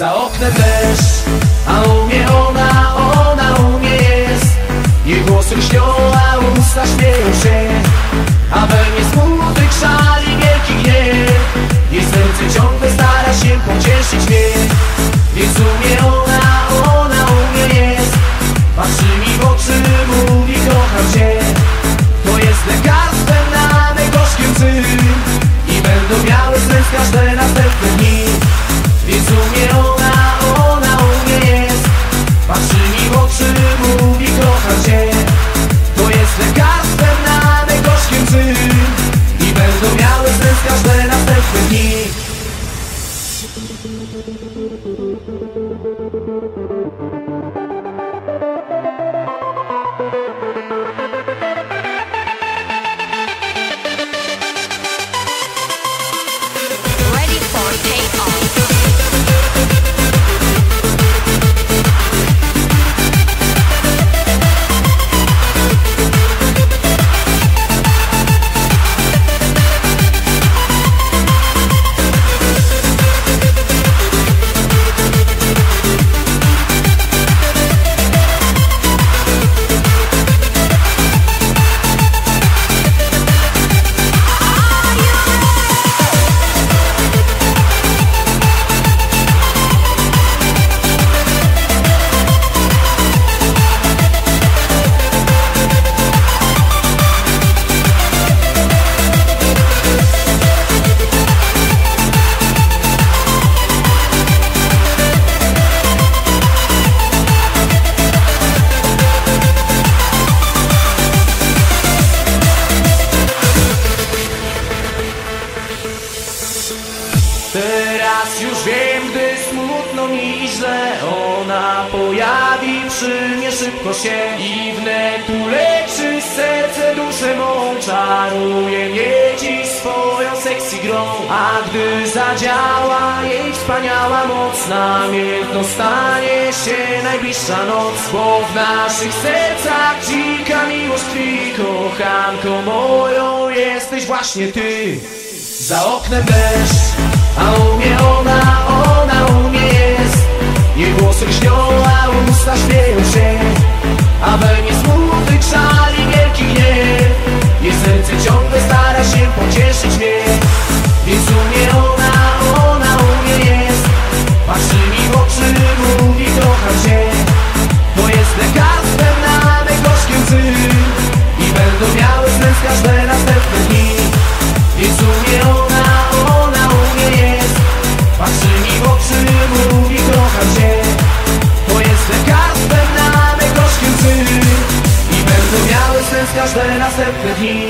Za oknem deszcz, a u mnie ona, Thank you. Teraz już wiem, gdy smutno mi i źle Ona pojawi. Przy mnie szybko się I wnet uleczy serce duszę mą Czaruje mnie dziś swoją grą. A gdy zadziała jej wspaniała moc Namiętno stanie się najbliższa noc. Bo w naszych sercach dzika miłość tkwi Kochanko moją jesteś właśnie ty za oknem deszcz, a u mnie ona, ona u mnie jest. Jej włosy lśnią, a usta śmieją się A we mnie smutek szali wielki gniew. Jej serce ciągle stara się pocieszyć mnie Więc u mnie ona každé na sebe dí.